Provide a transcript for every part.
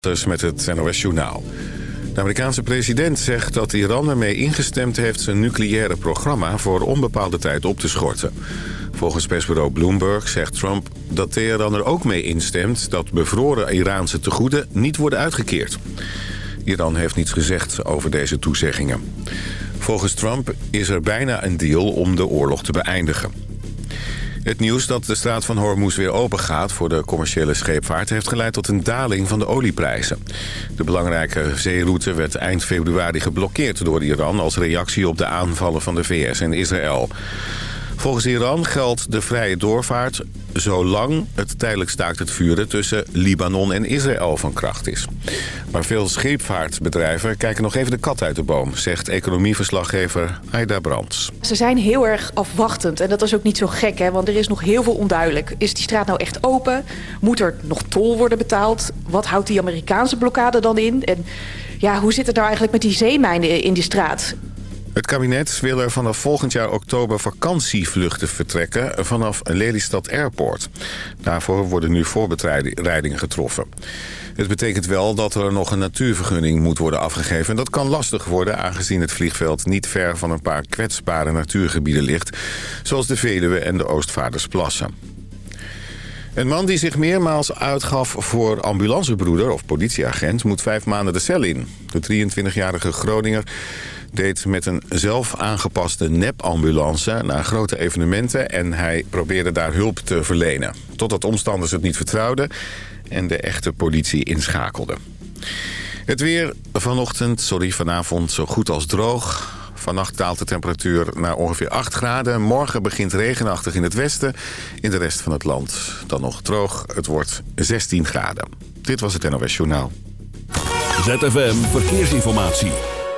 Dus met het NOS Journaal. De Amerikaanse president zegt dat Iran ermee ingestemd heeft... zijn nucleaire programma voor onbepaalde tijd op te schorten. Volgens persbureau Bloomberg zegt Trump dat Teheran er ook mee instemt... dat bevroren Iraanse tegoeden niet worden uitgekeerd. Iran heeft niets gezegd over deze toezeggingen. Volgens Trump is er bijna een deal om de oorlog te beëindigen. Het nieuws dat de straat van Hormuz weer open gaat voor de commerciële scheepvaart... heeft geleid tot een daling van de olieprijzen. De belangrijke zeeroute werd eind februari geblokkeerd door Iran... als reactie op de aanvallen van de VS en Israël. Volgens Iran geldt de vrije doorvaart zolang het tijdelijk staakt het vuren tussen Libanon en Israël van kracht is. Maar veel scheepvaartbedrijven kijken nog even de kat uit de boom, zegt economieverslaggever Aida Brands. Ze zijn heel erg afwachtend en dat is ook niet zo gek, hè, want er is nog heel veel onduidelijk. Is die straat nou echt open? Moet er nog tol worden betaald? Wat houdt die Amerikaanse blokkade dan in? En ja, hoe zit het nou eigenlijk met die zeemijnen in die straat? Het kabinet wil er vanaf volgend jaar oktober vakantievluchten vertrekken vanaf Lelystad Airport. Daarvoor worden nu voorbereidingen getroffen. Het betekent wel dat er nog een natuurvergunning moet worden afgegeven. En dat kan lastig worden aangezien het vliegveld niet ver van een paar kwetsbare natuurgebieden ligt. Zoals de Veluwe en de Oostvaardersplassen. Een man die zich meermaals uitgaf voor ambulancebroeder of politieagent... moet vijf maanden de cel in. De 23-jarige Groninger deed met een zelf aangepaste nepambulance naar grote evenementen... en hij probeerde daar hulp te verlenen. Totdat omstanders het niet vertrouwden en de echte politie inschakelde. Het weer vanochtend, sorry, vanavond zo goed als droog. Vannacht daalt de temperatuur naar ongeveer 8 graden. Morgen begint regenachtig in het westen. In de rest van het land dan nog droog. Het wordt 16 graden. Dit was het NOS Journaal. ZFM Verkeersinformatie.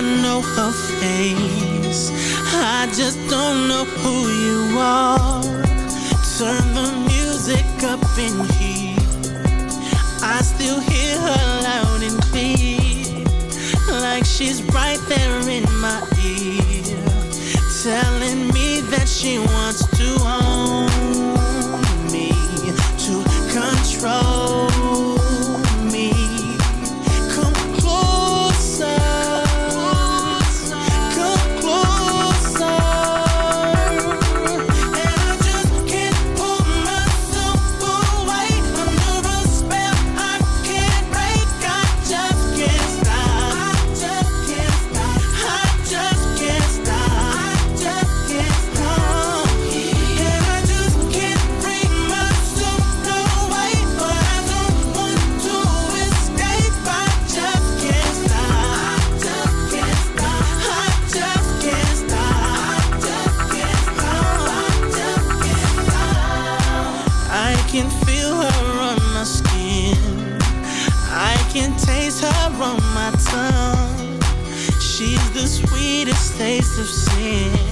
I know her face. I just don't know who face of sin.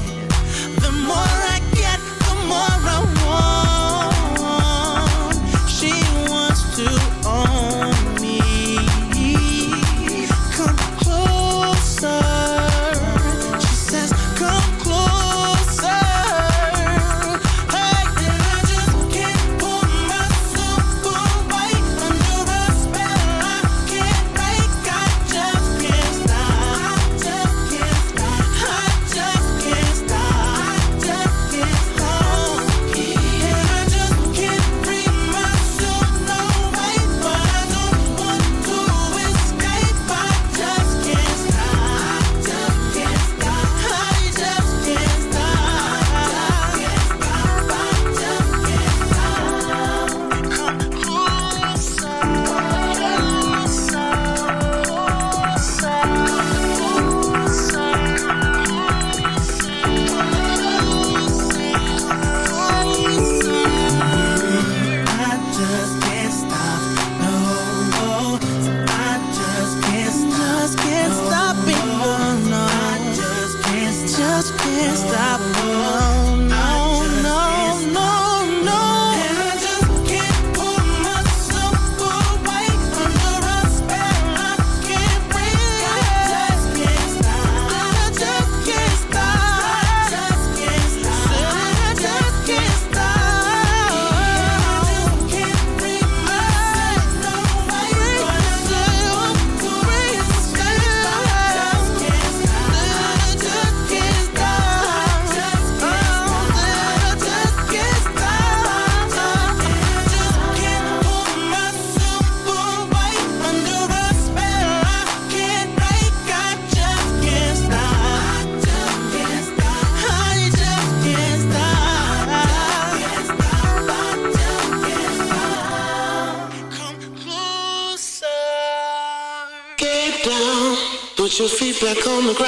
back on the ground.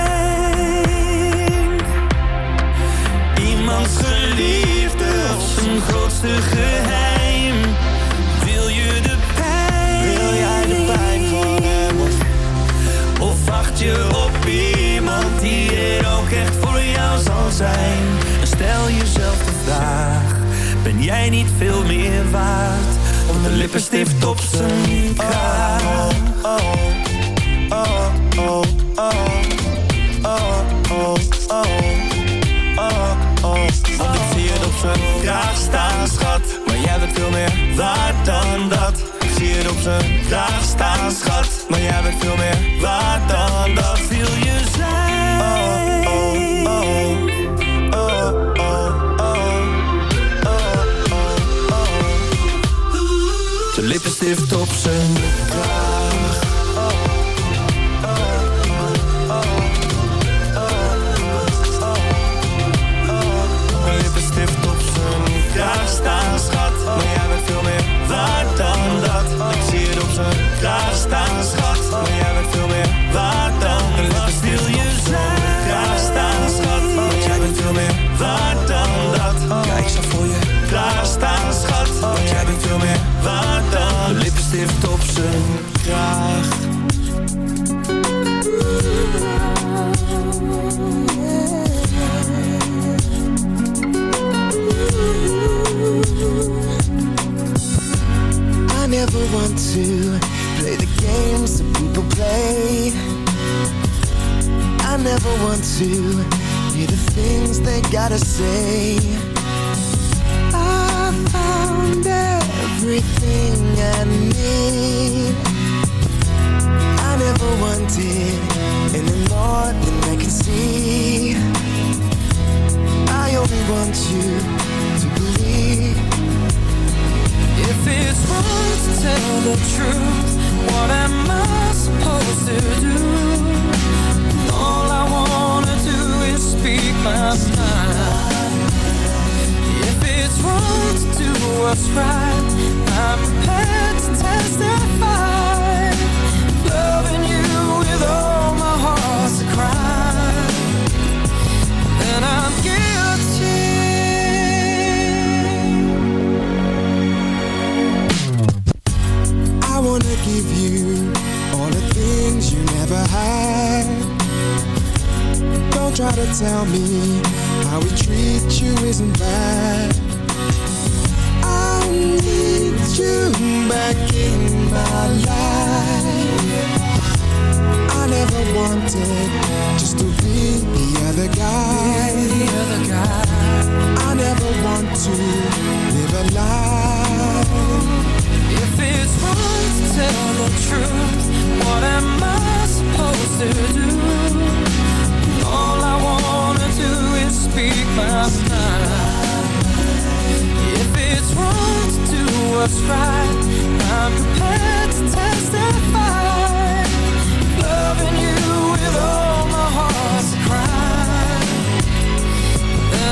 Onze liefde of zijn grootste geheim? Wil je de pijn? Wil jij de pijn van hem? Of wacht je op iemand die er ook echt voor jou zal zijn? En stel jezelf de vraag, ben jij niet veel meer waard? Om de lippenstift op zijn kraag. oh, oh, oh, oh, oh. oh, oh. Want ik zie het op zijn kraag staan, schat. Maar jij bent veel meer waard dan dat. Ik zie het op zijn kraag staan, schat. Maar jij bent veel meer waard dan dat. Wil je zijn? Oh, oh, oh. Oh, oh, oh. Oh, oh, oh. De lippenstift op zijn wanted just to be the other guy. The other guy. I never want to live a lie. If it's wrong to tell the truth, what am I supposed to do? All I wanna do is speak my mind. If it's wrong to do what's right, I'm prepared to testify.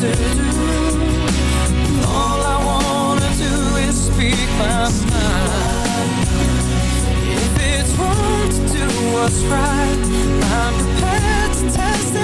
to do? All I wanna do is speak my mind. If it's wrong to do what's right, I'm prepared to testify. your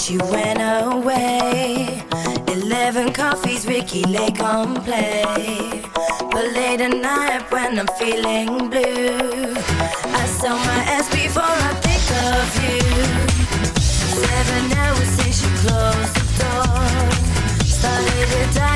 she went away. Eleven coffees, Ricky Lake on play. But late at night when I'm feeling blue, I sell my ass before I think of you. Seven hours since you closed the door, started to die.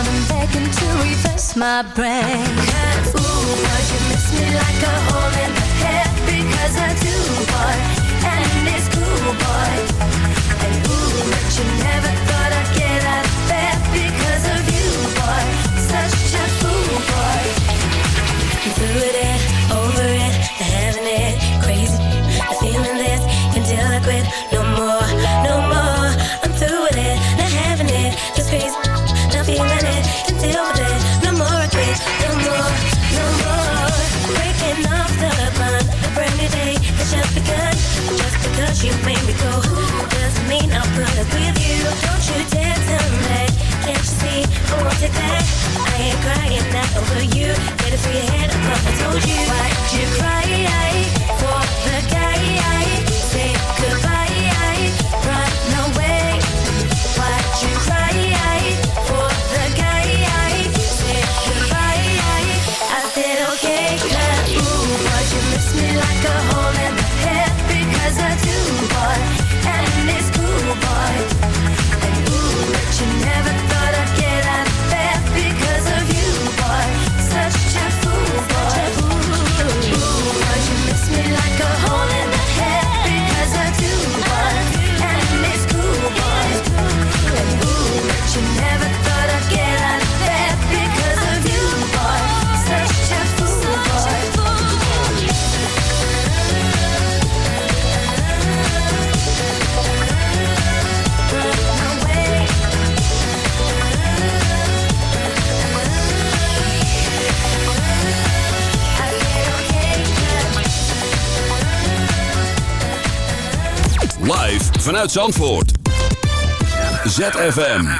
on and begging to reverse my brain. Ooh, but you miss me like a hole in the head because I do, boy. And Zandvoort. ZFM.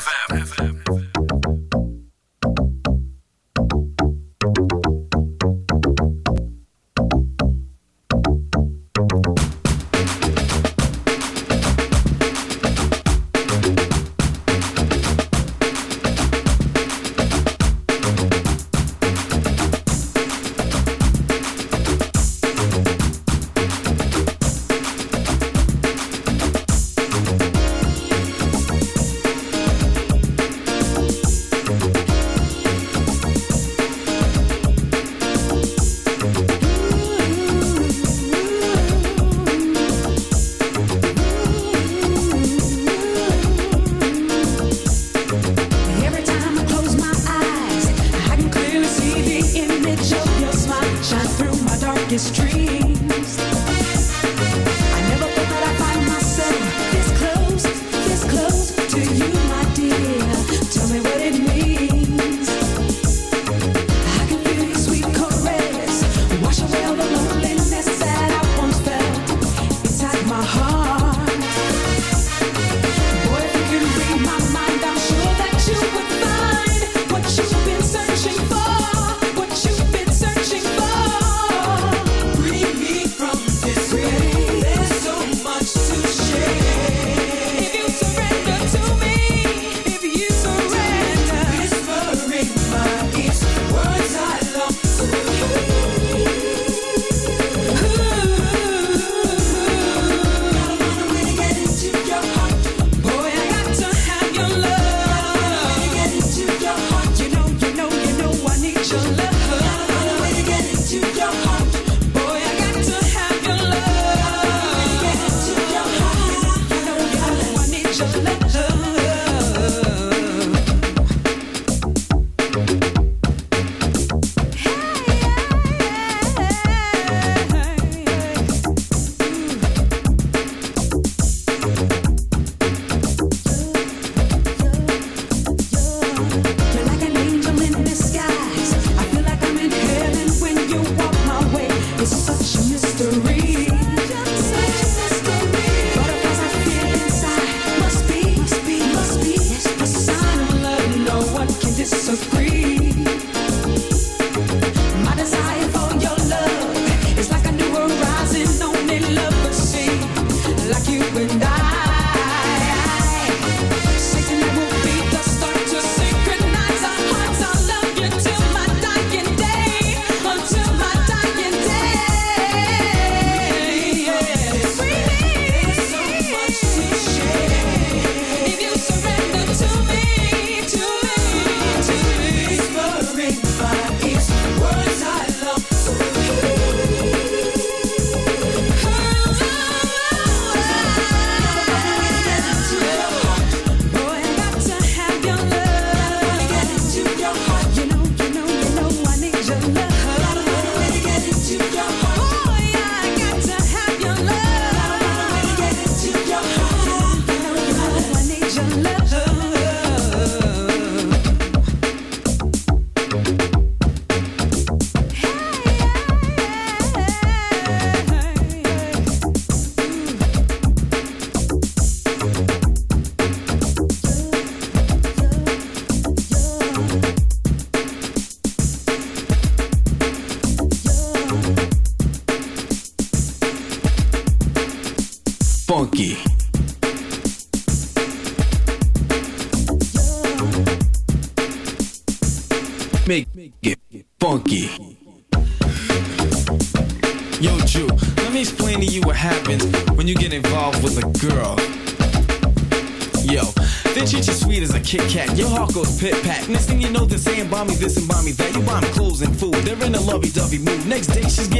This and buy me that. You buy 'em clothes and food. They're in a lovey dovey mood. Next day she's getting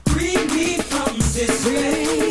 display.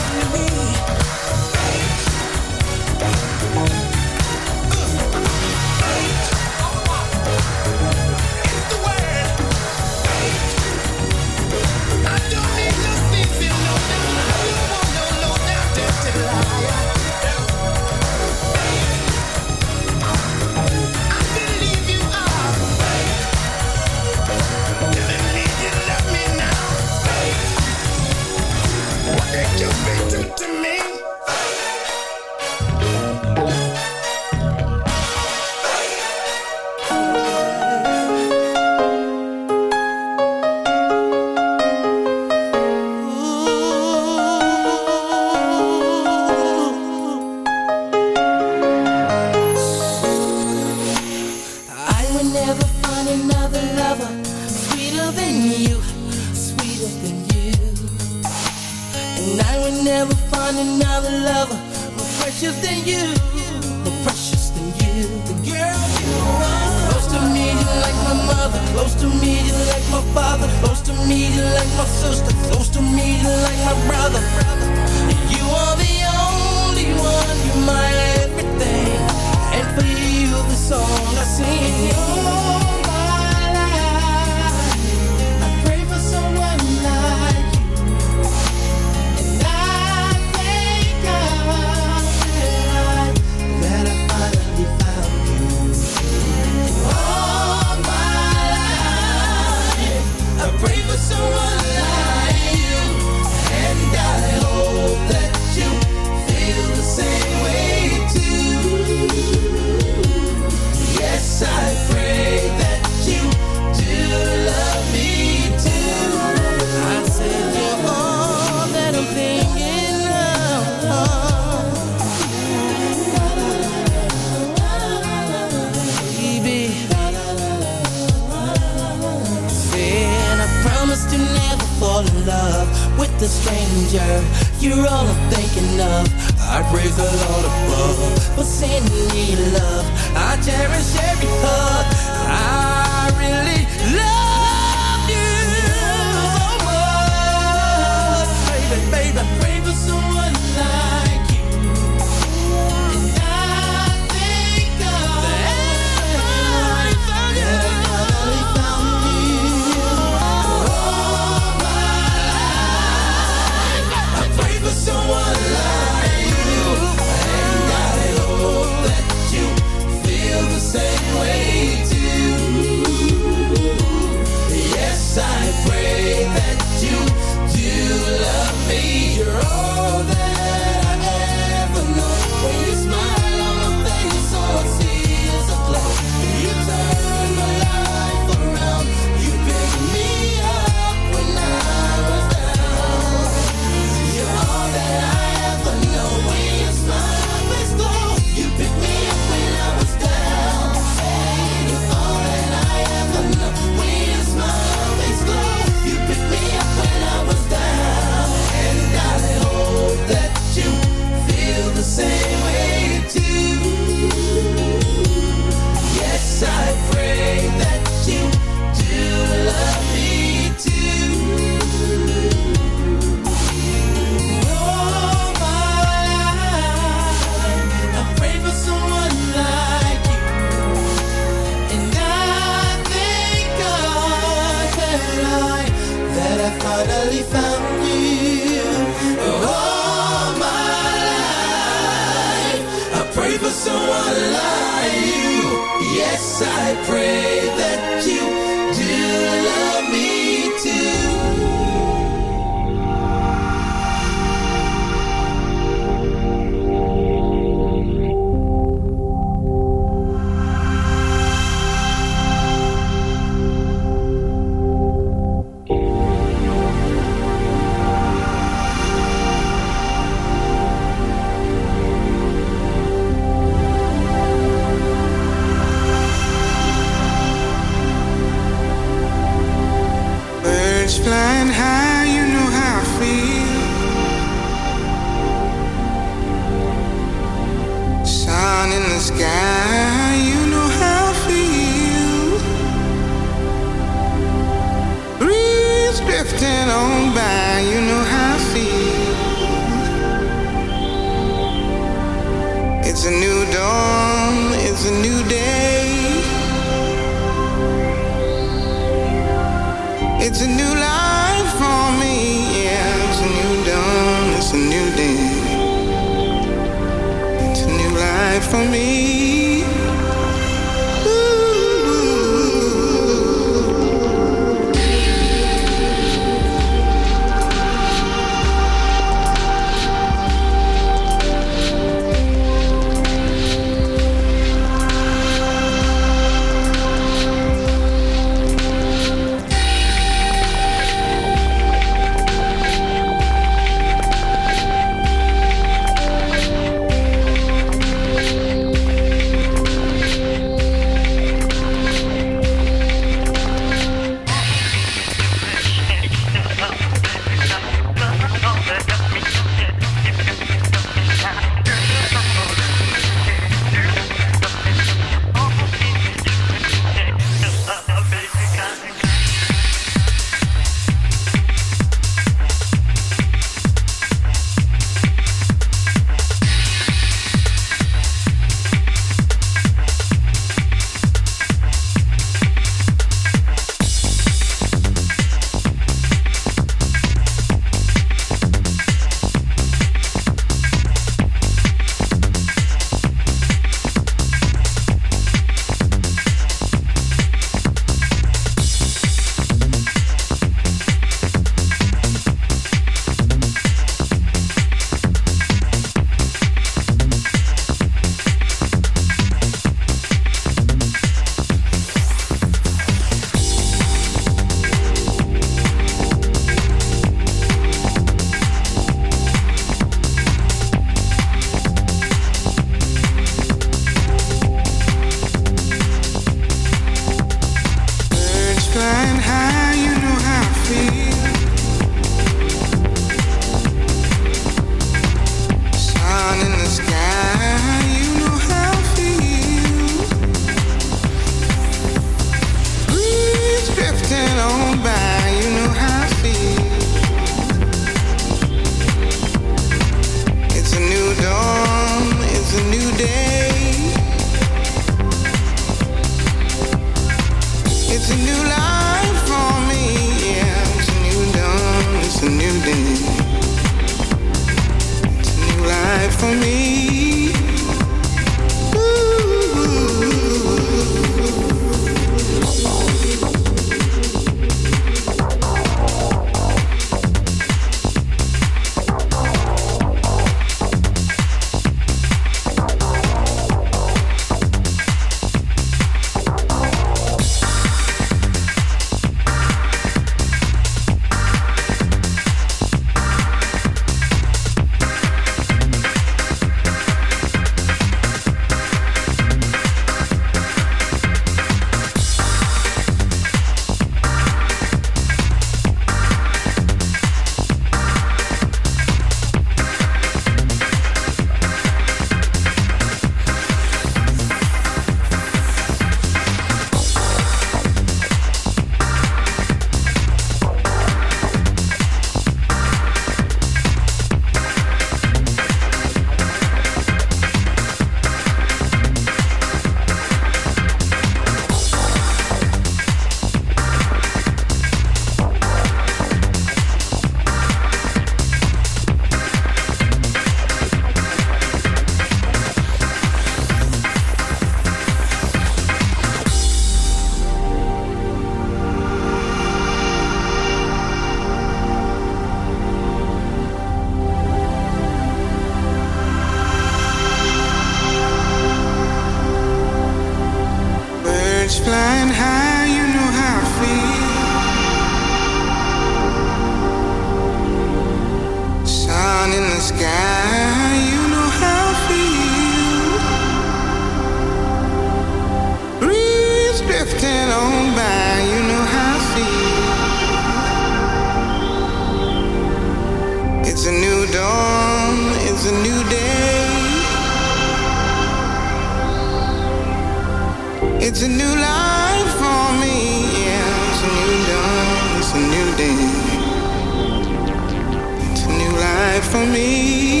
For me.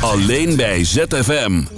Alleen bij ZFM.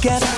together.